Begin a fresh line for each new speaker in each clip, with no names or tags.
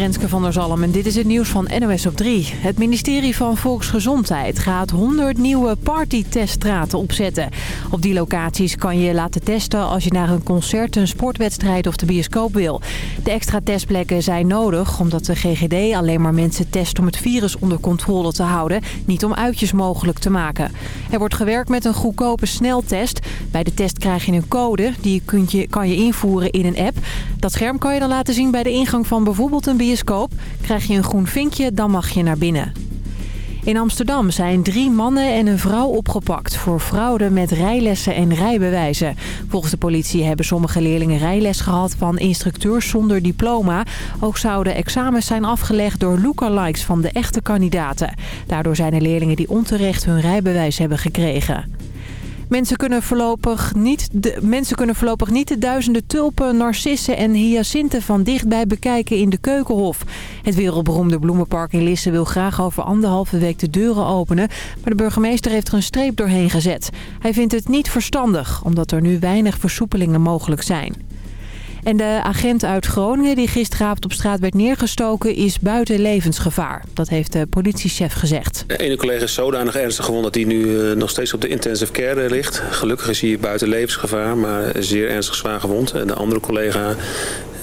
Renske van der Zalm en dit is het nieuws van NOS op 3. Het ministerie van Volksgezondheid gaat 100 nieuwe partyteststraten opzetten. Op die locaties kan je laten testen als je naar een concert, een sportwedstrijd of de bioscoop wil. De extra testplekken zijn nodig omdat de GGD alleen maar mensen test om het virus onder controle te houden. Niet om uitjes mogelijk te maken. Er wordt gewerkt met een goedkope sneltest. Bij de test krijg je een code, die kunt je, kan je invoeren in een app. Dat scherm kan je dan laten zien bij de ingang van bijvoorbeeld een bioscoop. Krijg je een groen vinkje, dan mag je naar binnen. In Amsterdam zijn drie mannen en een vrouw opgepakt voor fraude met rijlessen en rijbewijzen. Volgens de politie hebben sommige leerlingen rijles gehad van instructeurs zonder diploma. Ook zouden examens zijn afgelegd door lookalikes van de echte kandidaten. Daardoor zijn er leerlingen die onterecht hun rijbewijs hebben gekregen. Mensen kunnen, voorlopig niet de, mensen kunnen voorlopig niet de duizenden tulpen, narcissen en hyacinten van dichtbij bekijken in de Keukenhof. Het wereldberoemde bloemenpark in Lisse wil graag over anderhalve week de deuren openen. Maar de burgemeester heeft er een streep doorheen gezet. Hij vindt het niet verstandig, omdat er nu weinig versoepelingen mogelijk zijn. En de agent uit Groningen die gisteravond op straat werd neergestoken is buiten levensgevaar. Dat heeft de politiechef gezegd.
De ene collega is zodanig ernstig gewond dat hij nu uh, nog steeds op de intensive care ligt. Gelukkig is hij buiten levensgevaar, maar zeer ernstig zwaar gewond. En de andere collega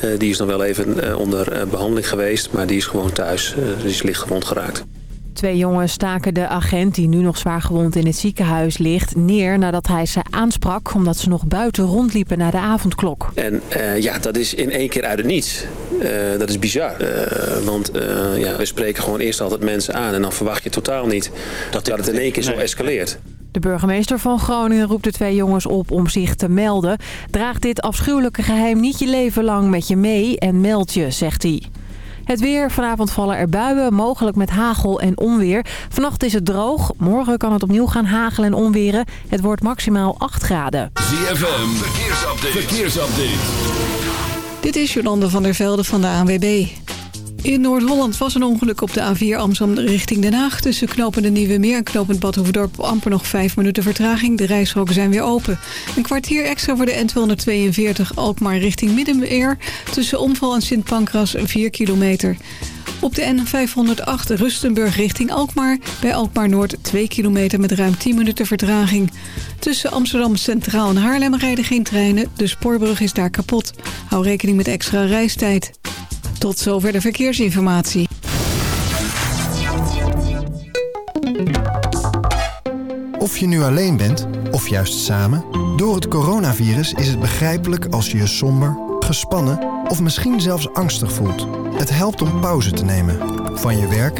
uh, die is nog wel even onder behandeling geweest, maar die is gewoon thuis. dus is licht gewond geraakt.
Twee jongens staken de agent, die nu nog zwaar gewond in het ziekenhuis ligt, neer nadat hij ze aansprak omdat ze nog buiten rondliepen naar de avondklok.
En uh, ja, dat is in één keer uit het niets. Uh, dat is bizar. Uh, want ja, we spreken gewoon eerst altijd mensen aan en dan verwacht je totaal niet dat, dat het in één keer zo escaleert.
De burgemeester van Groningen roept de twee jongens op om zich te melden. Draag dit afschuwelijke geheim niet je leven lang met je mee en meld je, zegt hij. Het weer. Vanavond vallen er buien, mogelijk met hagel en onweer. Vannacht is het droog. Morgen kan het opnieuw gaan hagelen en onweren. Het wordt maximaal 8 graden.
ZFM. Verkeersupdate. Verkeersupdate.
Dit is Jolande van der Velde van de ANWB. In Noord-Holland was een ongeluk op de A4 Amsterdam richting Den Haag. Tussen knopende Nieuwe Meer en knopend Badhoevedorp amper nog 5 minuten vertraging. De rijstroken zijn weer open. Een kwartier extra voor de N242 Alkmaar richting Middenmeer. Tussen Omval en Sint Pancras 4 kilometer. Op de N508 Rustenburg richting Alkmaar. Bij Alkmaar Noord 2 kilometer met ruim 10 minuten vertraging. Tussen Amsterdam Centraal en Haarlem rijden geen treinen. De spoorbrug is daar kapot. Hou rekening met extra reistijd. Tot zover de verkeersinformatie.
Of je nu alleen bent, of juist samen... door het coronavirus is het begrijpelijk als je je somber, gespannen... of misschien zelfs angstig voelt. Het helpt om pauze te nemen. Van je werk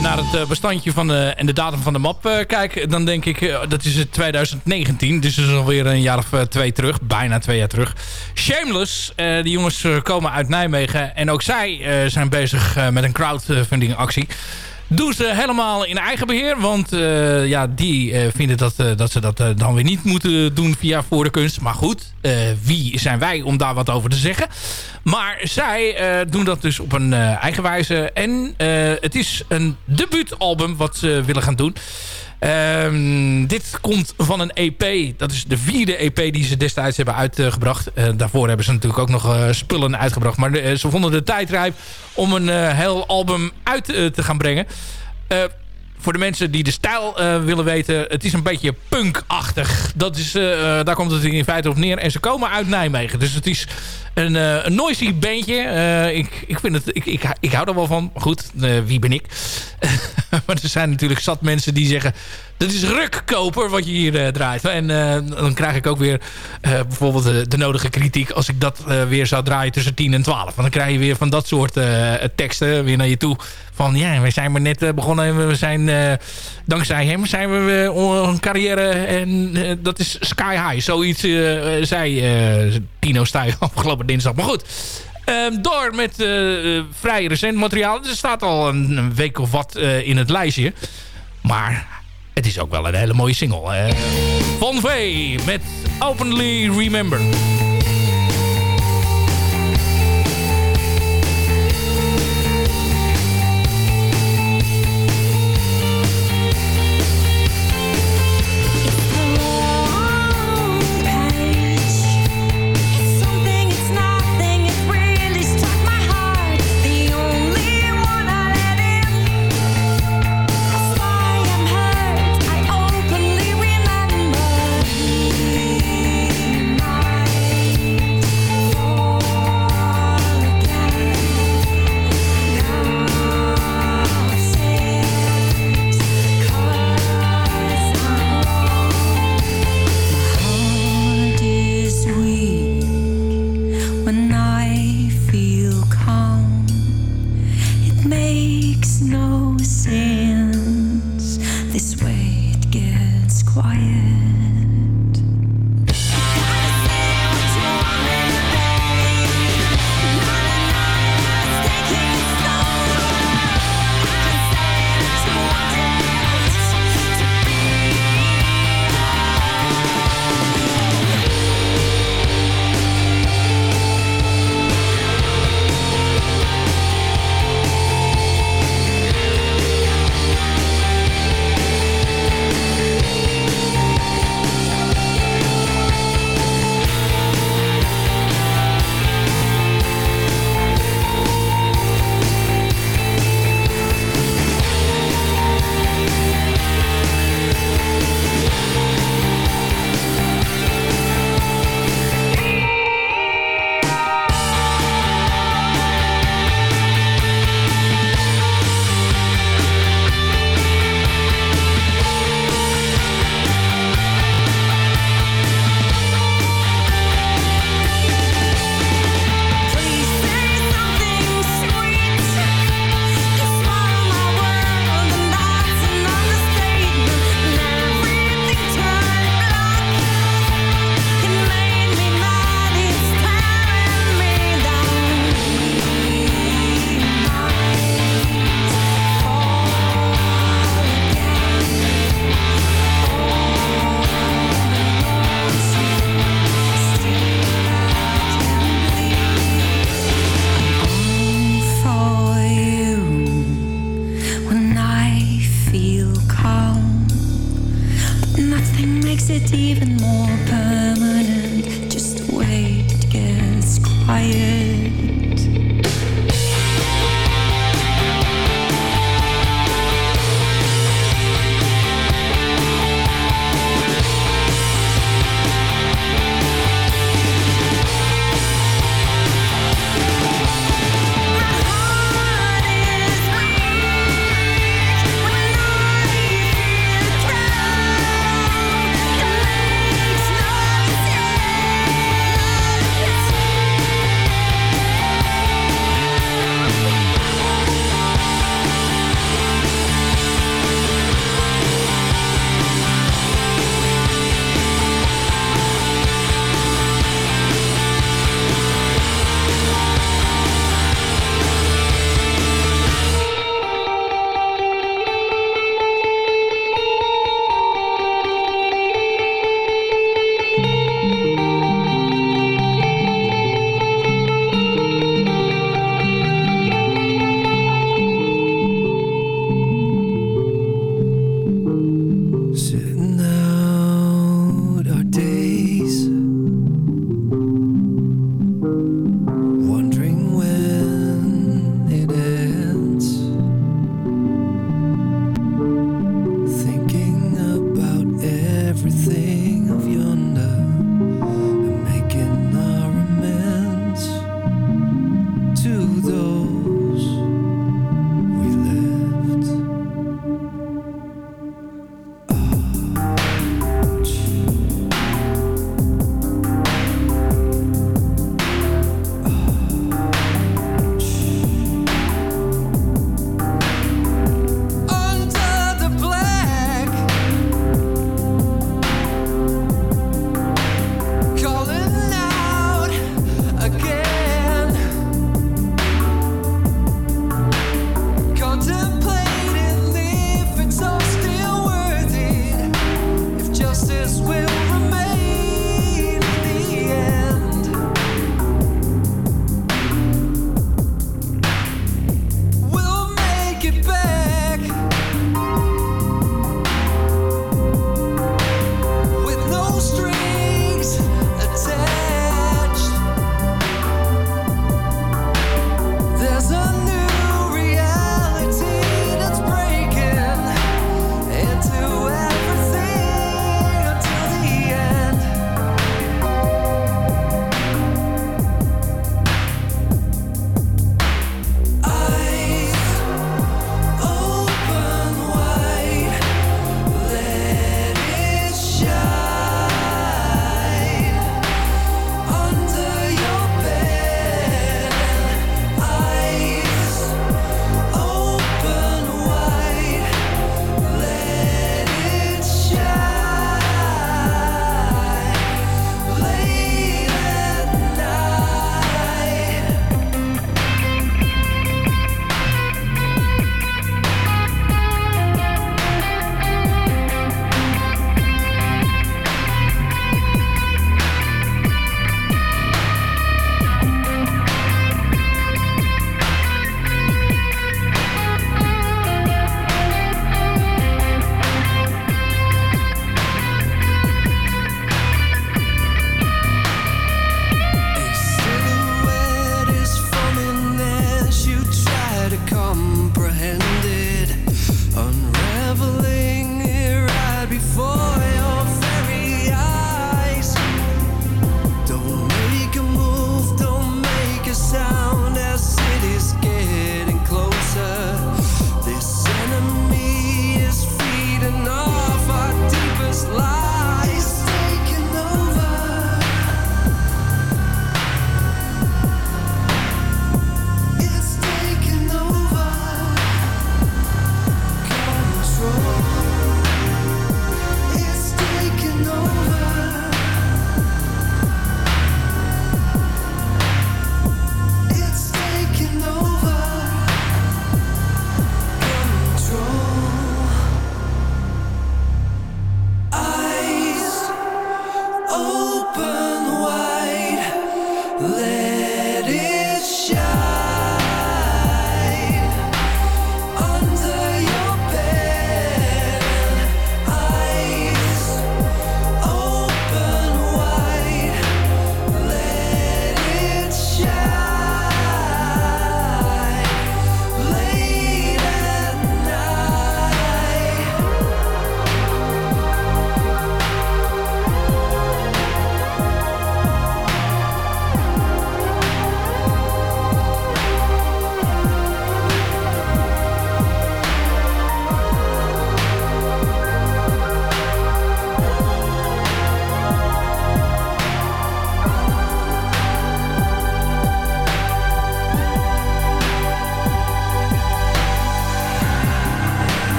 Naar het uh, bestandje van en de datum van de map uh, kijk... dan denk ik, dat is 2019. Dus dat is alweer een jaar of twee terug. Bijna twee jaar terug. Shameless. die jongens komen uit Nijmegen. En ook zij zijn bezig met een crowdfunding actie doen ze helemaal in eigen beheer. Want uh, ja, die uh, vinden dat, uh, dat ze dat dan weer niet moeten doen via voor de kunst. Maar goed, wie zijn wij om daar wat over te zeggen? Maar zij doen dat dus op een eigen wijze. En het is een debuutalbum wat ze willen gaan doen. Um, dit komt van een EP. Dat is de vierde EP die ze destijds hebben uitgebracht. Uh, daarvoor hebben ze natuurlijk ook nog uh, spullen uitgebracht. Maar de, uh, ze vonden de tijd rijp om een heel album uit te gaan brengen. Voor de mensen die de stijl willen weten. Het is een beetje punkachtig. Dat is, daar komt het in feite op neer. En ze komen uit Nijmegen. Dus het is een, een noisy beentje. ik, ik, vind het, ik, ik, ik hou er wel van. Goed, wie ben ik? maar er zijn natuurlijk zat mensen die zeggen... dat is rukkoper wat je hier uh, draait. En uh, dan krijg ik ook weer uh, bijvoorbeeld de, nodige kritiek... als ik dat weer zou draaien tussen 10 en 12. Want dan krijg je weer van dat soort teksten weer naar je toe. Van ja, we zijn maar net begonnen. We zijn, dankzij hem zijn we een carrière... en dat is sky high. Zoiets zei Tino Stuyven afgelopen dinsdag. Maar goed... Um, door met uh, vrij recent materiaal. Er staat al een, week of wat in het lijstje. Maar het is ook wel een hele mooie single. Hè? Von V met Openly Remember.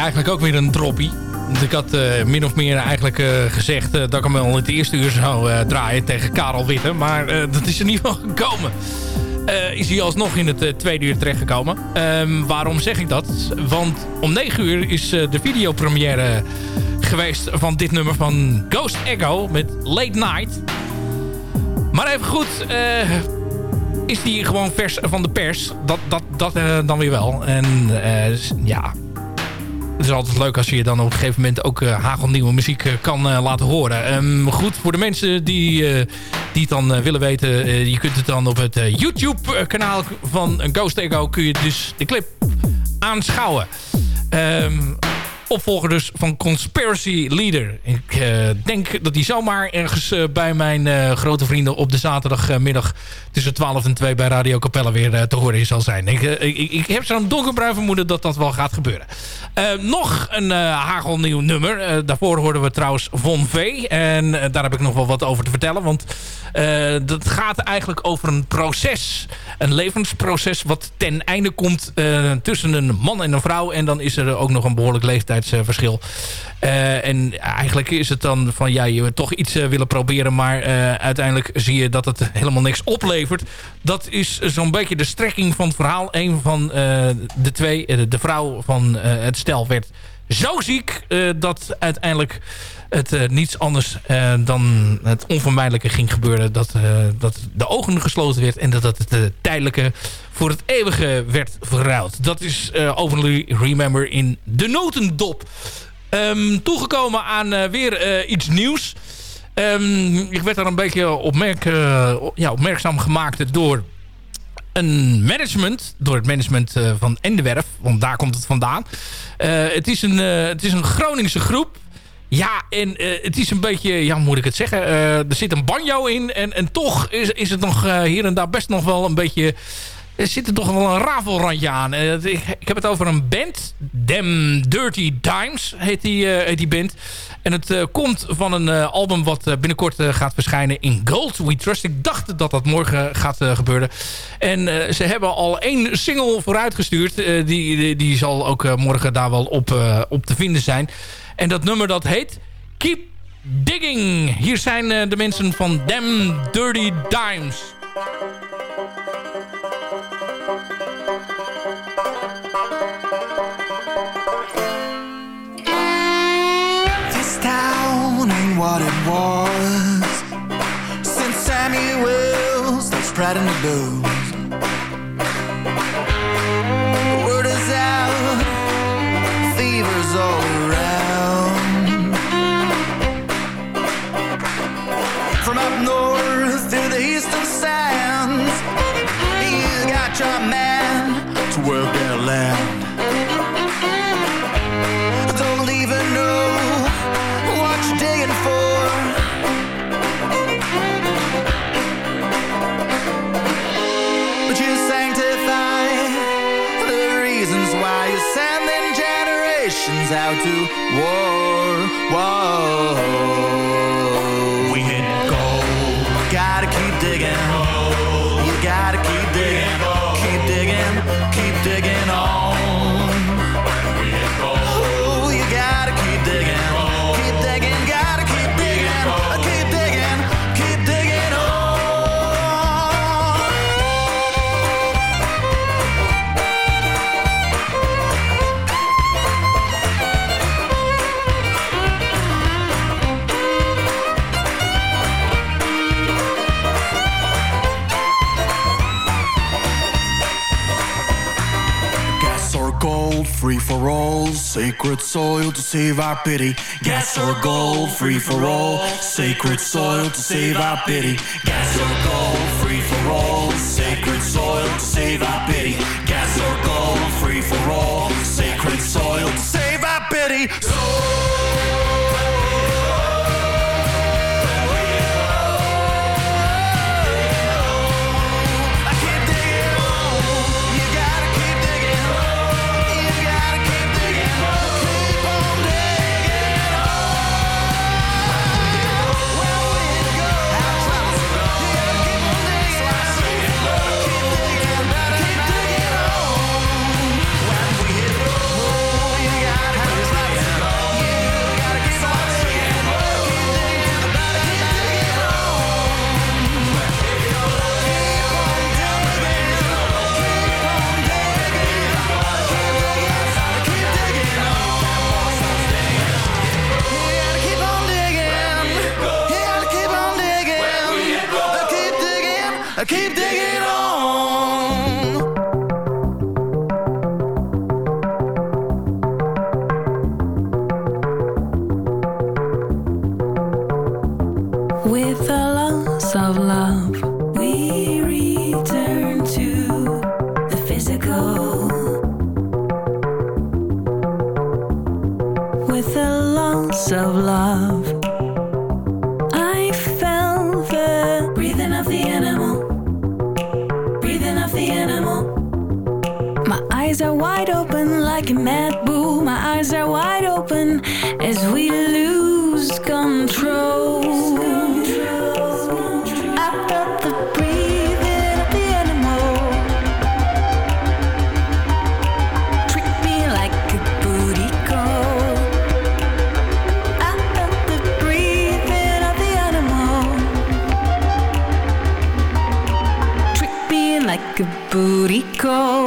Eigenlijk ook weer een droppie. Want ik had uh, min of meer eigenlijk uh, gezegd uh, dat ik hem al in het eerste uur zou draaien tegen Karel Witte. Maar dat is er niet van gekomen. is hij alsnog in het tweede uur terechtgekomen. Um, waarom zeg ik dat? Want om 9 uur is de videopremière geweest van dit nummer van Ghost Echo met Late Night. Maar even goed, is die gewoon vers van de pers. Dat, dat, dat dan weer wel. En ja, het is altijd leuk als je dan op een gegeven moment ook uh, hagelnieuwe muziek uh, kan uh, laten horen. Um, goed, voor de mensen die, die het dan willen weten... je kunt het dan op het YouTube-kanaal van Ghost Echo... kun je dus de clip aanschouwen. Um, opvolger dus van Conspiracy Leader. Ik uh, denk dat die zomaar ergens uh, bij mijn uh, grote vrienden op de zaterdagmiddag tussen 12 en 2 bij Radio Capella weer te horen zal zijn. Ik, ik, ik heb zo'n donkerbruin vermoeden dat dat wel gaat gebeuren. nog een hagelnieuw nummer. daarvoor hoorden we trouwens Von V. En daar heb ik nog wel wat over te vertellen. Want dat gaat eigenlijk over een proces. Een levensproces wat ten einde komt tussen een man en een vrouw. En dan is er ook nog een behoorlijk leeftijd leeftijdsverschil. Uh, en eigenlijk is het dan van ja, je toch iets uh, willen proberen, maar uh, uiteindelijk zie je dat het helemaal niks oplevert. Dat is zo'n beetje de strekking van het verhaal. Een van de twee, de vrouw van het stel, werd zo ziek dat uiteindelijk het uh, niets anders uh, dan het onvermijdelijke ging gebeuren. Dat, uh, dat de ogen gesloten werd en dat, dat het tijdelijke voor het eeuwige werd verruild. Dat is Overly Remember in de notendop. Um, toegekomen aan weer iets nieuws. Um, ik werd daar een beetje opmerk, ja, opmerkzaam gemaakt door een management, door het management uh, van Endewerf, want daar komt het vandaan. Het, is een, het is een Groningse groep. Ja, en uh, het is een beetje, ja, hoe moet ik het zeggen? Uh, er zit een banjo in en, en toch is, is het nog uh, hier en daar best nog wel een beetje... Er zit er toch wel een rafelrandje aan. Ik, ik, heb het over een band. Them Dirty Dimes heet die, die band. En het komt van een album wat binnenkort gaat verschijnen in Gold We Trust. Ik dacht dat dat morgen gaat gebeuren. En ze hebben al één single vooruitgestuurd. die, die, die, zal ook morgen daar wel op, op te vinden zijn. En dat nummer dat heet Keep Digging. Hier zijn uh, de mensen van Them Dirty Dimes. This town ain't what it was Since they spreading the blues out to war. Whoa.
Sacred soil to save our pity. Gas or gold, free for all, sacred soil to save our pity. Gas or gold, free for all, sacred soil to save our pity. Gas or gold, free for all, sacred soil to save our pity. keep
wide open as we lose control. I felt the breathing of the animal. Treat me like a. I felt the breathing of the animal. Treat me like a booty call.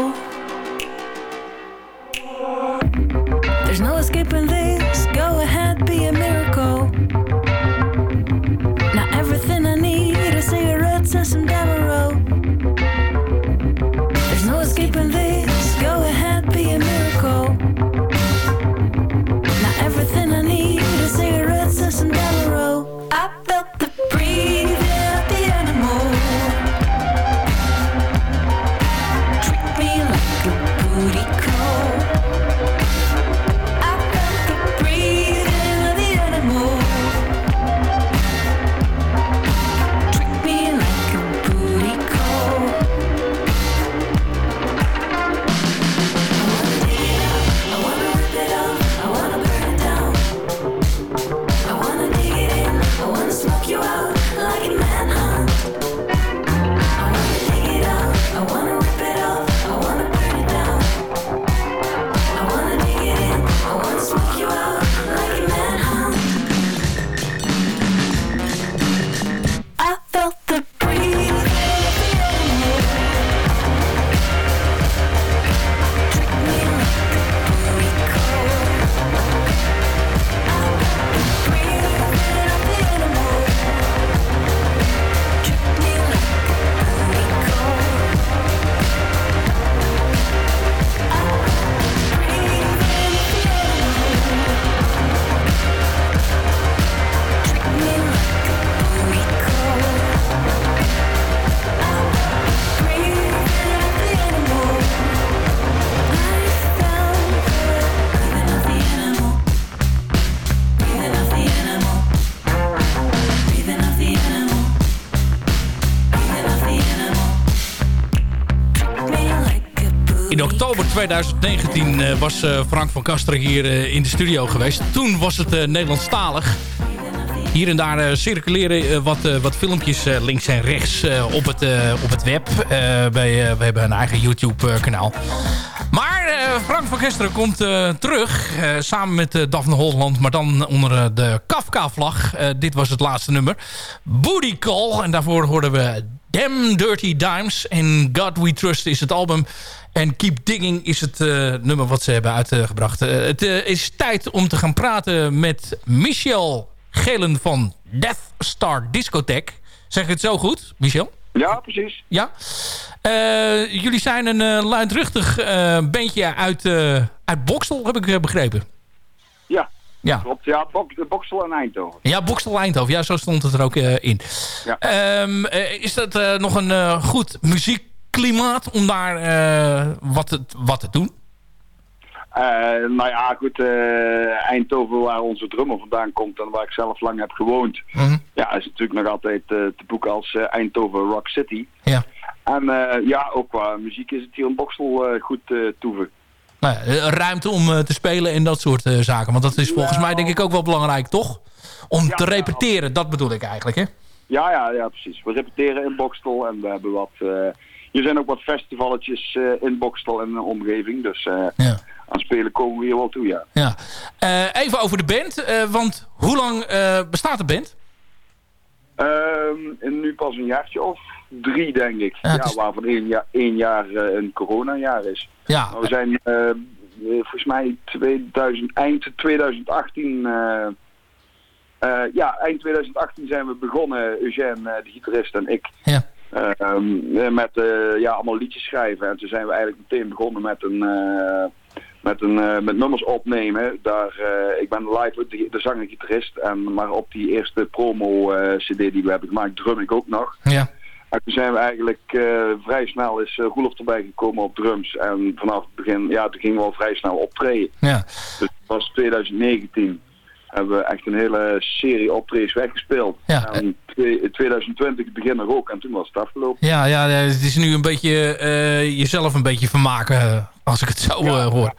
2019 eh, was eh, Frank van Kasteren hier eh, in de studio geweest. Toen was het Nederlandstalig. Hier en daar circuleren wat, wat filmpjes links en rechts op, het, op het web. We hebben een eigen YouTube-kanaal. Maar Frank van Kesteren komt terug. samen met Daphne Holland. Maar dan onder de Kafka-vlag. Dit was het laatste nummer. Booty Call. En daarvoor hoorden we Damn Dirty Dimes. En God We Trust is het album. En Keep Digging is het eh, nummer wat ze hebben uitgebracht. Eh, het eh, is tijd om te gaan praten met Michel Gelen van Death Star Discotheque. Zeg ik het zo goed, Michel?
Ja, precies.
Ja? Jullie zijn een luidruchtig bandje uit, uit Boksel, heb ik begrepen.
Ja,
Ja.
klopt. Ja, Bok, Boksel en Eindhoven.
Ja, Boksel Eindhoven. Ja, zo stond het er ook eh, in.
Ja.
Ehm, eh, is dat eh, nog een goed muziekklimaat om daar wat, te, wat te doen?
Nou ja, goed, eh, Eindhoven waar onze drummer vandaan komt en waar ik zelf lang heb gewoond.
Mhm.
Ja, is natuurlijk nog altijd te boeken als Eindhoven Rock City.
Ja.
En ja, ook qua muziek is het hier in Boksel goed toeven.
Nou ja, eh, ruimte om eh, te spelen en dat soort eh, zaken. Want dat is volgens mij denk ik ook wel belangrijk, toch? Om
Ja,
te
ja,
repeteren, dat bedoel ik eigenlijk, hè?
Ja, ja, ja, precies. We repeteren in Bokstel en we hebben wat... hier zijn ook wat festivaletjes in Bokstel en de omgeving. Dus
Ja.
aan spelen komen we hier wel toe, ja.
ja. Even over de band, want hoe lang bestaat de band?
Ehm, nu pas een jaartje of drie, denk ik.
Ja,
Ja,
het is-
waarvan één jaar, één jaar een coronajaar is.
Ja,
Maar we zijn eh, volgens mij 2000, eind 2018... eh, eh, ja, eind 2018 zijn we begonnen, Eugène, de gitarist en ik.
Ja.
eh, ehm, eh, met ja, allemaal liedjes schrijven. En toen zijn we eigenlijk meteen begonnen met een... met, een, met nummers opnemen. Daar, ik ben live de, de zanger-gitarist. En, maar op die eerste promo-cd die we hebben gemaakt, drum ik ook nog.
ja.
En toen zijn we eigenlijk eh, vrij snel is uh, Roelof erbij gekomen op drums. En vanaf het begin, ja, toen gingen we al vrij snel optreden.
ja.
Dus het was 2019. Hebben we echt een hele serie optredens weggespeeld.
Ja.
En twee- 2020 begin er ook. En toen was het afgelopen.
Ja, ja, ja, het is nu een beetje eh, jezelf een beetje vermaken, als ik het zo hoor.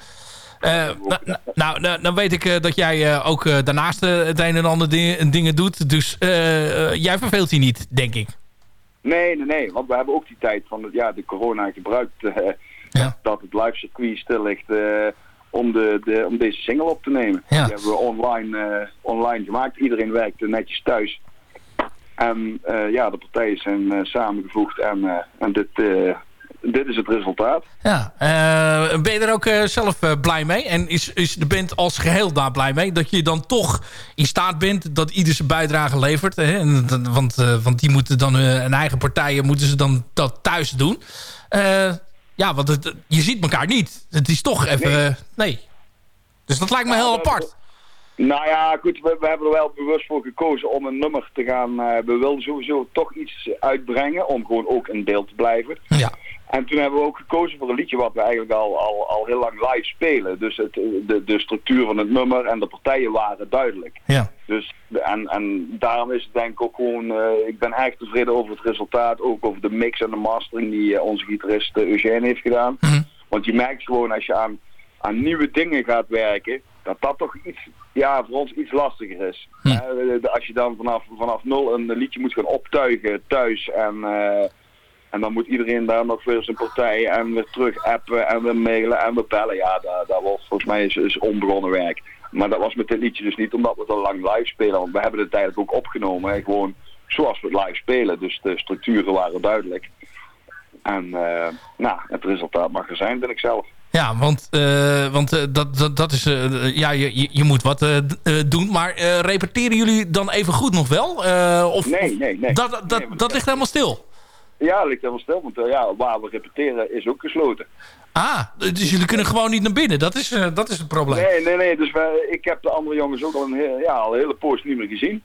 Nou, nou, nou, nou, dan weet ik dat jij ook daarnaast het een en ander di- dingen doet. Dus jij verveelt je niet, denk ik.
Nee, nee, nee. Want we hebben ook die tijd van ja, de corona gebruikt. eh,
Ja.
Dat het live circuit stil ligt. eh, om, de, de, om deze single op te nemen.
Ja.
Die hebben we online, eh, online gemaakt. Iedereen werkte netjes thuis. En ja, de partijen zijn samengevoegd en, en dit, dit is het resultaat.
Ja, eh, ben je er ook eh, zelf eh, blij mee? En is, is de band als geheel daar blij mee? Dat je dan toch in staat bent dat ieder zijn bijdrage levert. Hè? En, want, want die moeten dan hun eigen partijen moeten ze dan dat thuis doen. Ja, want het, je ziet elkaar niet. Het is toch even... Nee. nee. Dus dat lijkt me heel apart.
Nou ja, goed, we, we hebben er wel bewust voor gekozen om een nummer te gaan. we wilden sowieso toch iets uitbrengen om gewoon ook in beeld te blijven.
Ja.
En toen hebben we ook gekozen voor een liedje wat we eigenlijk al, al, al heel lang live spelen. Dus het, de, de structuur van het nummer en de partijen waren duidelijk.
Ja.
Dus, en, en daarom is het denk ik ook gewoon, eh, ik ben erg tevreden over het resultaat. Ook over de mix en de mastering die eh, onze gitarist uh, Eugène heeft gedaan.
Mhm.
Want je merkt gewoon als je aan, aan nieuwe dingen gaat werken, dat dat toch iets, ja, voor ons iets lastiger is.
Hm.
Eh, de- als je dan vanaf, vanaf nul een liedje moet gaan optuigen thuis en... eh, en dan moet iedereen daar nog weer zijn partij en weer terug appen en weer mailen en weer bellen. Ja, dat, dat was volgens mij is, is onbegonnen werk. Maar dat was met dit liedje dus niet omdat we het al lang live spelen. Want we hebben het eigenlijk ook opgenomen. Hè, gewoon zoals we het live spelen. Dus de structuren waren duidelijk. En eh, nou, het resultaat mag er zijn, vind ik zelf.
Ja, want, eh, want eh, dat, dat, dat is... ja, je, je- moet wat doen. Maar repeteren jullie dan even goed nog wel? Of,
Nee, nee, nee.
Dat, dat,
Nee,
dat ligt helemaal stil.
Ja, ligt helemaal stil. Want eh, ja, waar we repeteren is ook gesloten.
Ah, dus jullie kunnen gewoon niet naar binnen. Dat is, eh, dat is het probleem.
Nee, nee, nee. Dus wij, ik heb de andere jongens ook al een, heel- ja, al een hele poos niet meer gezien.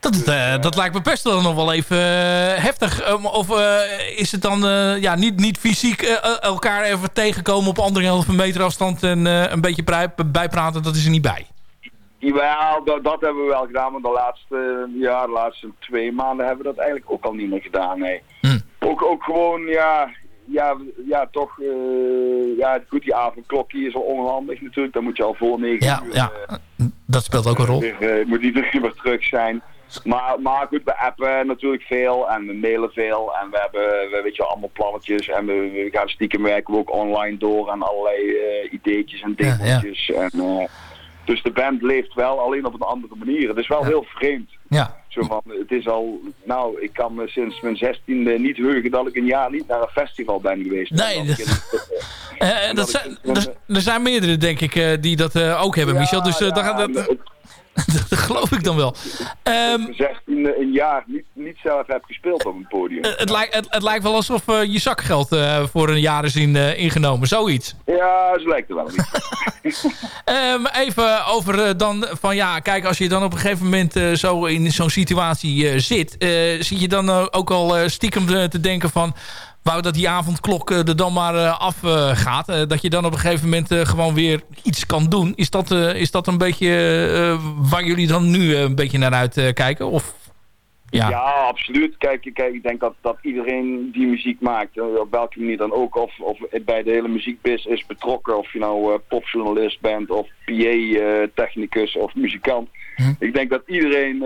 Dat, eh, dat lijkt me best wel nog wel even heftig. Um, of is het dan ja, niet, niet fysiek elkaar even tegenkomen op anderhalve meter afstand en een beetje bij, bijpraten, dat is er niet bij?
Jawel, dat, dat hebben we wel gedaan, maar de laatste, ja, de laatste twee maanden hebben we dat eigenlijk ook al niet meer gedaan, nee. Ook, ook gewoon, ja, ja, ja toch, eh, ja, goed, die avondklokje is al onhandig natuurlijk, dan moet je al voor negen
Ja,
uur,
ja,
eh,
dat speelt ook een rol.
weer, eh, moet iedereen weer terug zijn. Maar, maar goed, we appen natuurlijk veel en we mailen veel en we hebben, we, weet je, allemaal plannetjes en we, we gaan stiekem werken we ook online door aan allerlei ideetjes en
Ja, ja.
dingetjes. En, dus de band leeft wel, alleen op een andere manier. Het is wel heel vreemd.
Ja,
Zo van, het is al, nou, ik kan me sinds mijn zestiende niet heugen dat ik een jaar niet naar een festival ben geweest.
Nee, dat- zijn, er, zijn meerdere, denk ik, eh, die dat eh, ook hebben,
Ja,
Michel. Dus eh,
ja,
dan gaat
en
dat...
het,
dat geloof ik dan wel.
Gezegd in een jaar niet, niet zelf heb gespeeld op een podium.
eh, het, lijkt, het, het lijkt wel alsof eh, je zakgeld eh, voor een jaar is in, eh, ingenomen. Zoiets.
Ja, zo lijkt het wel niet.
Ehm, even over eh, dan van ja, kijk, als je dan op een gegeven moment eh, zo in zo'n situatie eh, zit, eh, zie je dan eh, ook al eh, stiekem eh, te denken van, wou dat die avondklok eh, er dan maar eh, af eh, gaat, dat je dan op een gegeven moment gewoon weer iets kan doen. Is dat, is dat een beetje waar jullie dan nu een beetje naar uit eh, kijken? Of ja.
Ja, absoluut. Kijk, kijk ik denk dat, dat iedereen die muziek maakt, op welke manier dan ook, of, of bij de hele muziekbis is betrokken, of je nou popjournalist bent, of PA-technicus of muzikant. Ik denk dat iedereen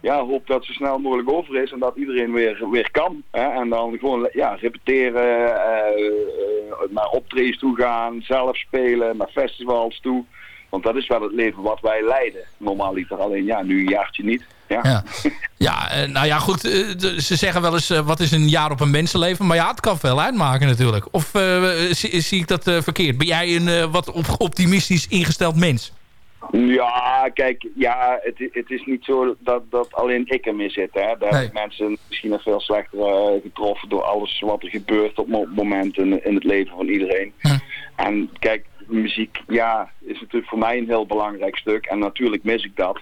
ja, hoopt dat zo snel mogelijk over is en dat iedereen weer, weer kan. Hè? En dan gewoon ja, repeteren, eh, eh, naar optredens toe gaan, zelf spelen, naar festivals toe. Want dat is wel het leven wat wij leiden. Normaal liever alleen, ja, nu een jaartje niet. Ja.
Ja, eh, nou ja, goed. ze zeggen wel eens, wat is een jaar op een mensenleven? Maar ja, het kan veel uitmaken natuurlijk. Of zie, zie ik dat verkeerd? Ben jij een wat op, optimistisch ingesteld mens?
Ja, kijk, ja, het, het is niet zo dat, dat alleen ik ermee zit. Hè. Daar
Nee.
zijn mensen misschien nog veel slechter eh, getroffen door alles wat er gebeurt op mo- momenten in het leven van iedereen. En kijk, muziek, ja, is natuurlijk voor mij een heel belangrijk stuk. En natuurlijk mis ik dat.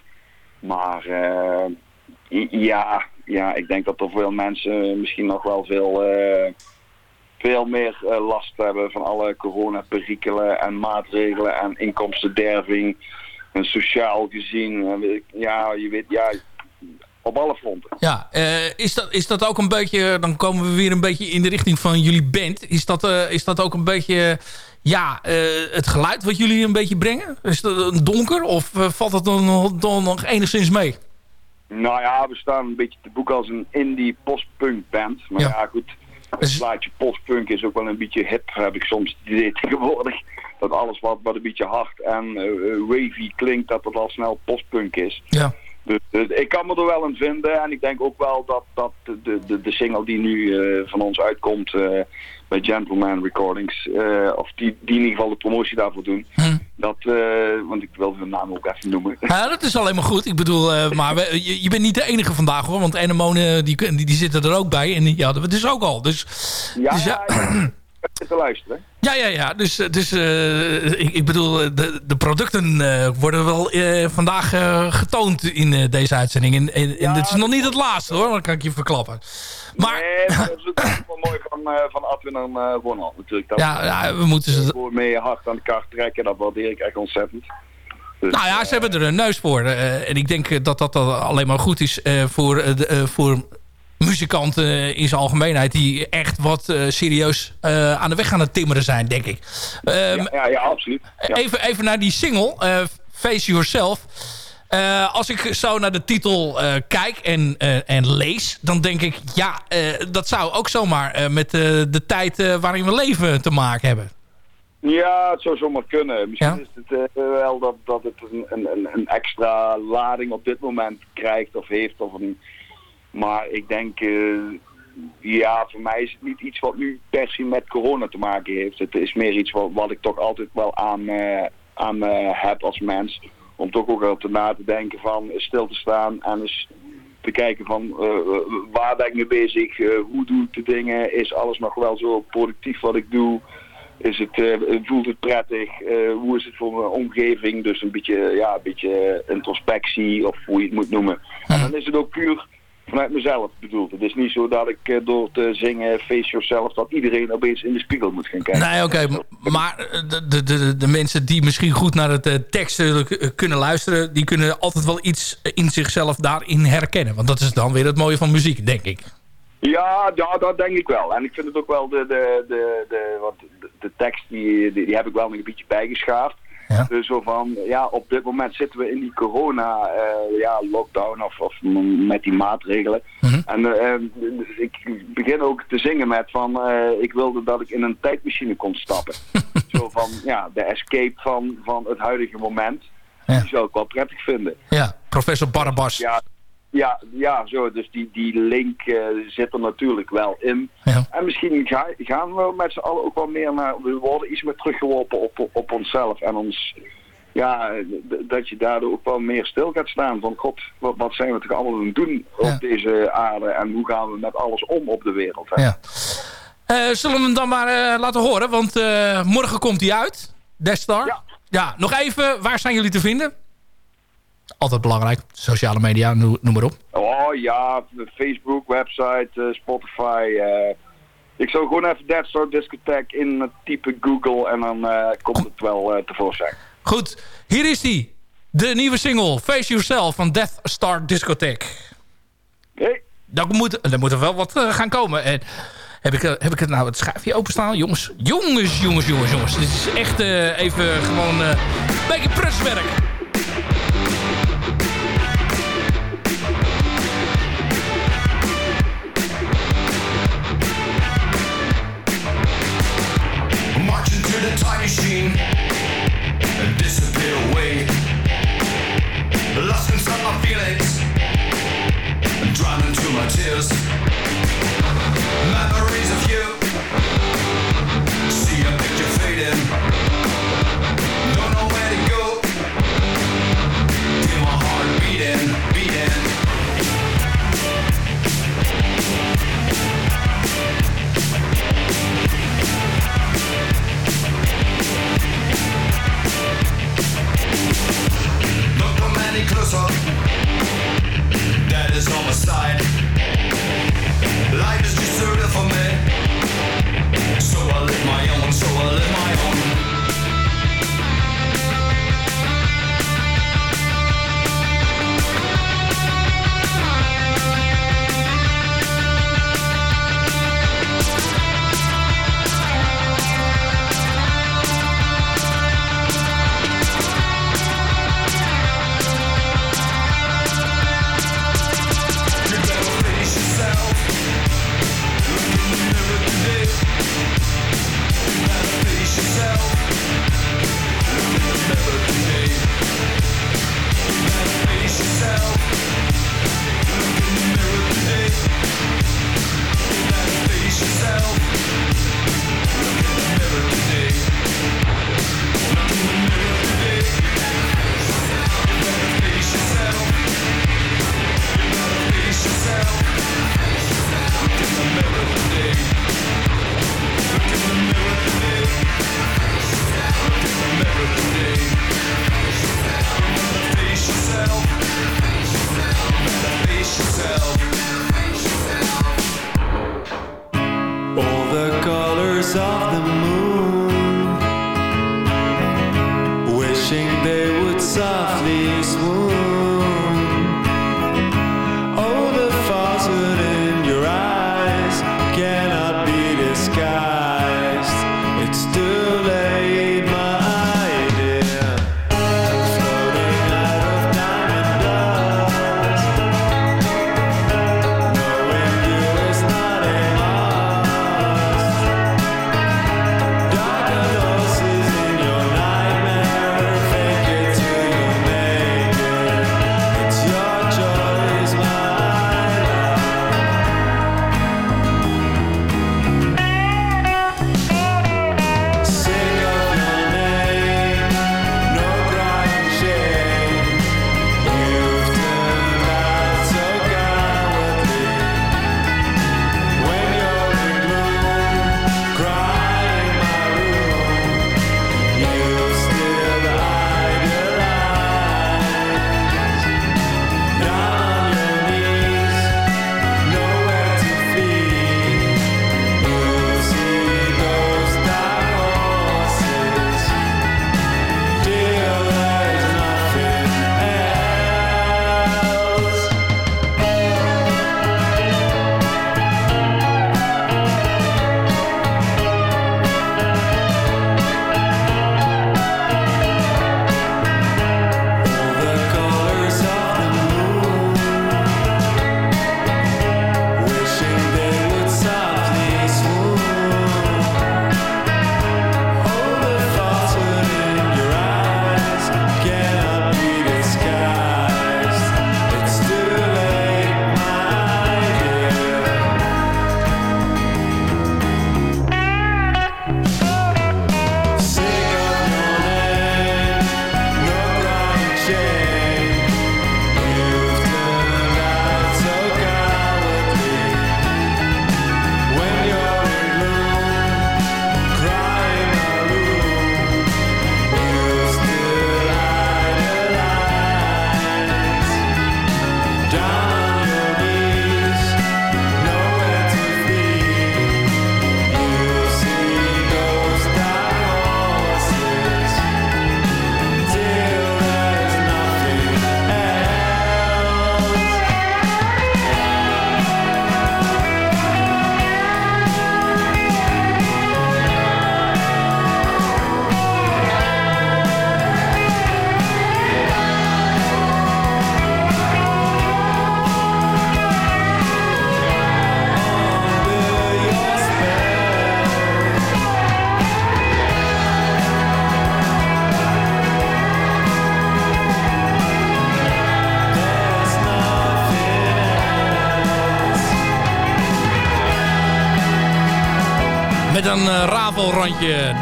Maar eh, ja, ja, ik denk dat er veel mensen misschien nog wel veel... eh, veel meer last hebben van alle coronaperikelen en maatregelen en inkomstenderving. En sociaal gezien, ja, je weet, ja, op alle fronten.
Ja, eh, is, dat, is dat ook een beetje... Dan komen we weer een beetje in de richting van jullie band. Is dat, eh, is dat ook een beetje... Ja, eh, het geluid wat jullie een beetje brengen? Is dat donker? Of valt dat dan, nog- dan nog enigszins mee?
Nou ja, we staan een beetje te boek als een indie postpunk band. Maar
Ja.
ja, goed, het plaatje postpunk is ook wel een beetje hip, heb ik soms idee tegenwoordig. Dat alles wat, wat een beetje hard en eh, eh, wavy klinkt, dat het al snel postpunk is.
Ja.
Dus eh, ik kan me er wel in vinden en ik denk ook wel dat, dat de, de, de single die nu eh, van ons uitkomt eh, bij Gentleman Recordings, of die, die in ieder geval de promotie daarvoor doen, dat, eh, want ik wil hun naam ook even noemen.
Ja, dat is alleen maar goed. Ik bedoel, maar we- je, je bent niet de enige vandaag hoor. Want Enemone, die, die, die zitten er ook bij. En die hadden we dus ook al. Dus
Ja,
Dus
ja,
ja.
te luisteren.
Ja, ja, ja. Dus, eh, dus eh, ik, ik bedoel, eh, de, de producten worden wel vandaag getoond in deze uitzending. En, en, en dit is nog niet het laatste hoor, dat kan ik je verklappen. Maar
Nee, dat is ook wel mooi van, van Adwin en Ronald natuurlijk. Dat
ja, ja, we moeten ze...
Gewoon mee hard aan de kaart trekken, dat waardeer ik echt ontzettend. Dus,
Nou ja, ze hebben er een neus voor. en ik denk dat dat alleen maar goed is voor, de, eh, voor muzikanten eh, in zijn algemeenheid... die echt wat eh, serieus eh, aan de weg gaan het timmeren zijn, denk ik. Ehm,
ja, ja, ja, absoluut. Ja.
Even, even naar die single, Face Yourself. Als ik zo naar de titel kijk en, en lees... dan denk ik, ja, dat zou ook zomaar met de tijd waarin we leven te maken hebben.
Ja, het zou zomaar kunnen. Misschien
Ja.
is het wel dat, dat het een, een, een- een extra lading op dit moment krijgt of heeft. Of een, maar ik denk, eh, ja, voor mij is het niet iets wat nu per se met corona te maken heeft. Het is meer iets wat, ik toch altijd wel aan, eh, aan eh, heb als mens. Om toch ook te na te denken van stil te staan en eens te kijken van waar ben ik mee bezig, hoe doe ik de dingen, is alles nog wel zo productief wat ik doe. Is het, voelt het prettig? Hoe is het voor mijn omgeving? Dus een beetje, ja, een beetje introspectie of hoe je het moet noemen. En dan is het ook puur vanuit mezelf bedoeld. Het is niet zo dat ik eh, door te zingen Face Yourself dat iedereen opeens in de spiegel moet gaan kijken.
Nee, oké. maar eh, de, de, de, mensen die misschien goed naar het eh, tekst kunnen luisteren... die kunnen altijd wel iets in zichzelf daarin herkennen. Want dat is dan weer het mooie van muziek, denk ik.
Ja, ja, dat denk ik wel. En ik vind het ook wel de, de, de, de, de, de tekst, die, die, die heb ik wel nog een beetje bijgeschaafd.
Ja.
Dus zo van, ja, op dit moment zitten we in die corona, eh, ja, lockdown of, of met die maatregelen.
Mhm.
En eh, dus ik begin ook te zingen met van, eh, ik wilde dat ik in een tijdmachine kon stappen. zo van, ja, de escape van, van het huidige moment.
Ja.
Die zou ik wel prettig vinden.
Ja, professor Barabbas.
Ja, ja, ja zo. Dus die, die link eh, zit er natuurlijk wel in.
Ja.
En misschien ga- gaan we met z'n allen ook wel meer naar... We worden iets meer teruggeworpen op, op onszelf en ons ja, dat je daardoor ook wel meer stil gaat staan. Van god, wat, wat zijn we toch allemaal aan het doen op
Ja.
deze aarde en hoe gaan we met alles om op de wereld. Hè?
Ja. Eh, zullen we hem dan maar eh, laten horen? Want morgen komt hij uit. Death Star.
Ja.
ja. Nog even, waar zijn jullie te vinden? Altijd belangrijk. Sociale media, noem, noem maar op.
Oh ja, Facebook, website, eh, Spotify. eh. ik zou gewoon even Dead Star Discotheque in het type Google en dan eh, komt het wel eh, tevoorschijn.
Goed, hier is hij. De nieuwe single Face Yourself van Death Star Discotheque.
Hey.
Daar moet, er moet er wel wat eh, gaan komen. En heb ik, eh, heb ik het nou het schuifje openstaan? Jongens, jongens, jongens, jongens, jongens. Dit is echt eh, even gewoon eh, een beetje pruswerk.
Machine and disappear away. Lost inside my feelings, and drowned into my tears. Closer. That is on my side. Life is just too real for me. So I live my own, so I live my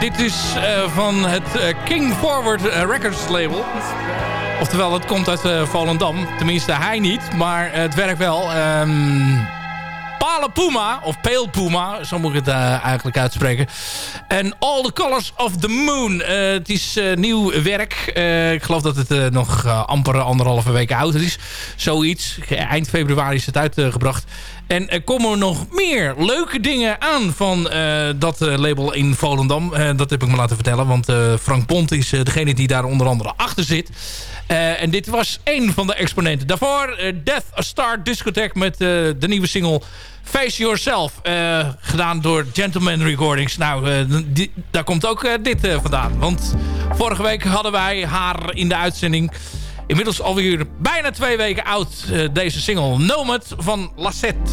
Dit is eh, van het eh, King Forward eh, Records label. Oftewel, het komt uit Volendam. Tenminste, hij niet, maar het werkt wel. Ehm Pale Puma, of Pale Puma, zo moet ik het eh, eigenlijk uitspreken. En All the Colors of the Moon. Eh, het is eh, nieuw werk. Ik geloof dat het nog amper anderhalve week oud is. Zoiets. Eind februari is het uitgebracht. En er komen nog meer leuke dingen aan van dat label in Volendam. Dat heb ik me laten vertellen, want Frank Pont is degene die daar onder andere achter zit. Eh, en dit was één van de exponenten. Daarvoor eh, Death Star Discotheque met eh, de nieuwe single Face Yourself. gedaan door Gentleman Recordings. Nou, daar komt ook dit vandaan. Want vorige week hadden wij haar in de uitzending. Inmiddels alweer bijna twee weken oud. deze single Nomad van Lassette.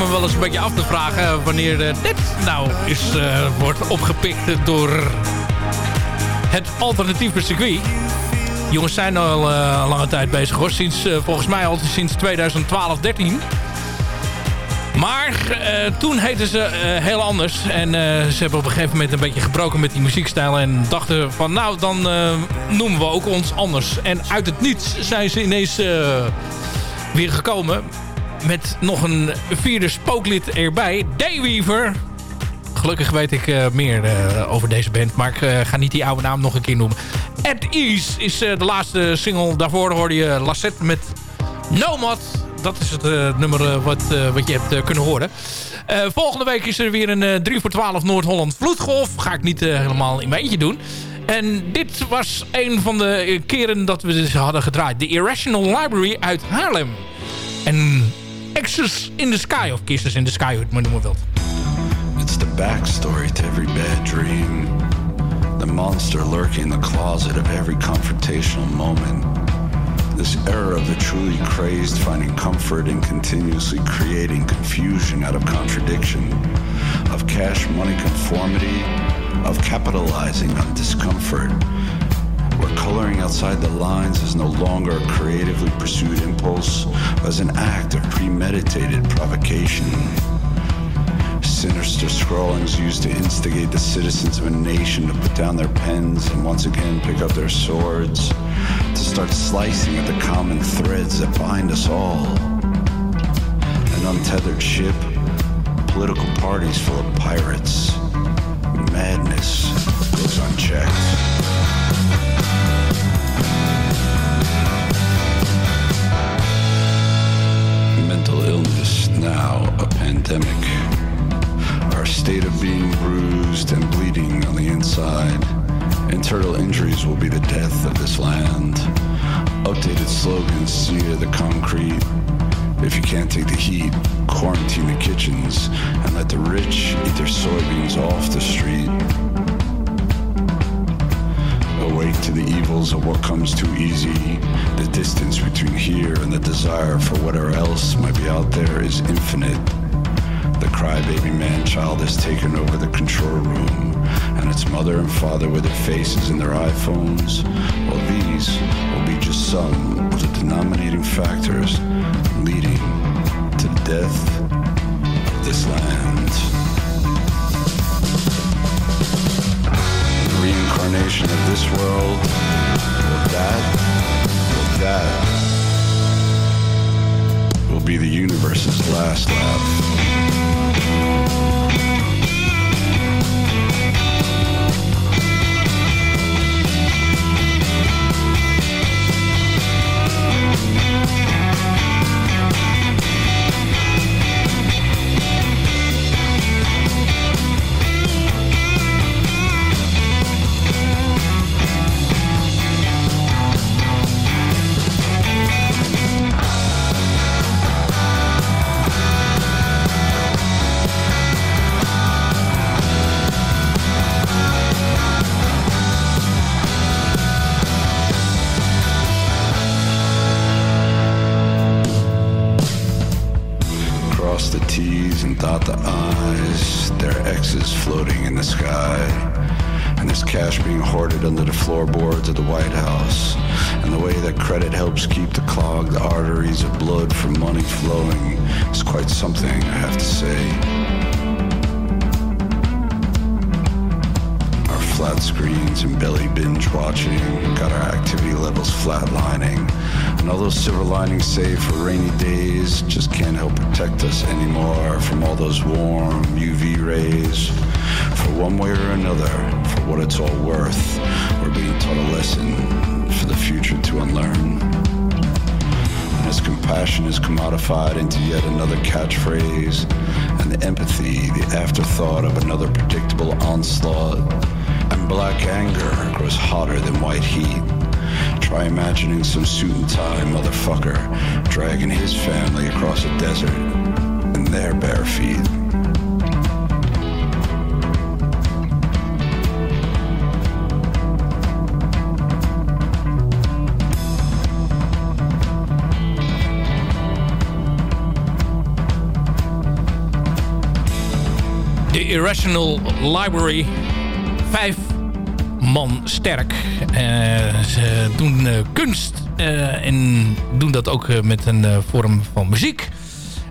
Me wel eens een beetje af te vragen wanneer eh, dit nou is, eh, wordt opgepikt door het alternatieve circuit. Jongens zijn al eh, lange tijd bezig hoor. Sinds, eh, volgens mij al sinds 2012, 13. Maar eh, toen heten ze eh, heel anders. En eh, ze hebben op een gegeven moment een beetje gebroken met die muziekstijl. En dachten van nou, dan eh, noemen we ook ons anders. En uit het niets zijn ze ineens eh, weer gekomen. Met nog een vierde spooklid erbij. Dayweaver. Gelukkig weet ik eh, meer eh, over deze band. Maar ik eh, ga niet die oude naam nog een keer noemen. At Ease is de laatste single. Daarvoor hoorde je Lassette met Nomad. Dat is het nummer wat, wat je hebt kunnen horen. Volgende week is er weer een eh, 3 voor 12 Noord-Holland vloedgolf. Ga ik niet helemaal in mijn eentje doen. En dit was een van de keren dat we ze hadden gedraaid. De Irrational Library uit Haarlem. En Access in the Sky, of Kisses in the Sky, hoe het maar noemen wilt.
It's the backstory to every bad dream. The monster lurking in the closet of every confrontational moment. This era of the truly crazed finding comfort in continuously creating confusion out of contradiction, of cash money conformity, of capitalizing on discomfort, where coloring outside the lines is no longer a creatively pursued impulse, but as an act of premeditated provocation. Sinister scrawlings used to instigate the citizens of a nation to put down their pens and once again pick up their swords, to start slicing at the common threads that bind us all. An untethered ship, political parties full of pirates, madness goes unchecked. Mental illness now a pandemic. Our state of being bruised and bleeding on the inside. Internal injuries will be the death of this land. Updated slogans sear the concrete. If you can't take the heat, quarantine the kitchens and let the rich eat their soybeans off the street. To the evils of what comes too easy. The distance between here and the desire for whatever else might be out there is infinite. The crybaby man child has taken over the control room, and its mother and father with their faces in their iPhones. Well, these will be just some of the denominating factors leading to the death of this land. The of this world, or that, or that, will be the universe's last laugh. Credit helps keep the clogged arteries of blood from money flowing is quite something, I have to say. Our flat screens and belly binge watching got our activity levels flatlining. And all those silver linings saved for rainy days just can't help protect us anymore from all those warm UV rays. For one way or another, for what it's all worth, is commodified into yet another catchphrase, and the empathy, the afterthought of another predictable onslaught, and black anger grows hotter than white heat. Try imagining some suit and tie motherfucker dragging his family across a desert in their bare feet.
Irrational Library. Vijf man sterk. Eh, ze doen eh, kunst eh, en doen dat ook met een vorm van muziek.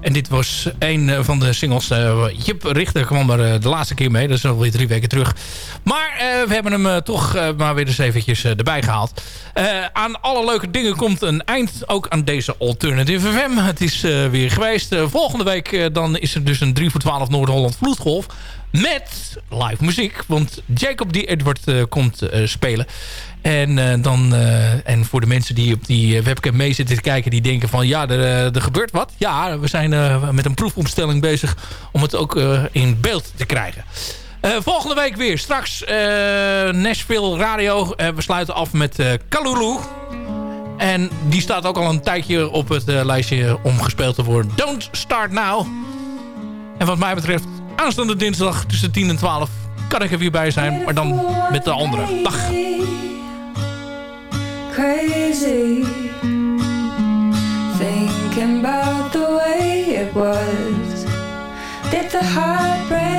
En dit was een eh, van de singles. eh Jip Richter kwam er eh, de laatste keer mee. Dat is alweer drie weken terug. Maar we hebben hem toch maar weer eens eventjes erbij gehaald. Eh, aan alle leuke dingen komt een eind. Ook aan deze Alternative FM. Het is weer geweest. Volgende week dan is er dus een 3 voor 12 Noord-Holland Vloedgolf. Met live muziek. Want Jacob D. Edward komt spelen. En, eh, dan, eh, en voor de mensen die op die eh, webcam mee zitten te kijken... die denken van ja, er, er gebeurt wat. Ja, we zijn met een proefopstelling bezig... om het ook in beeld te krijgen. Volgende week weer. Straks Nashville Radio. We sluiten af met Kalulu. En die staat ook al een tijdje op het lijstje om gespeeld te worden. Don't Start Now. En wat mij betreft, aanstaande dinsdag tussen 10 en 12 kan ik er weer bij zijn. Maar dan met de andere. Dag.
Crazy thinking about the way it was. Did the heartbreak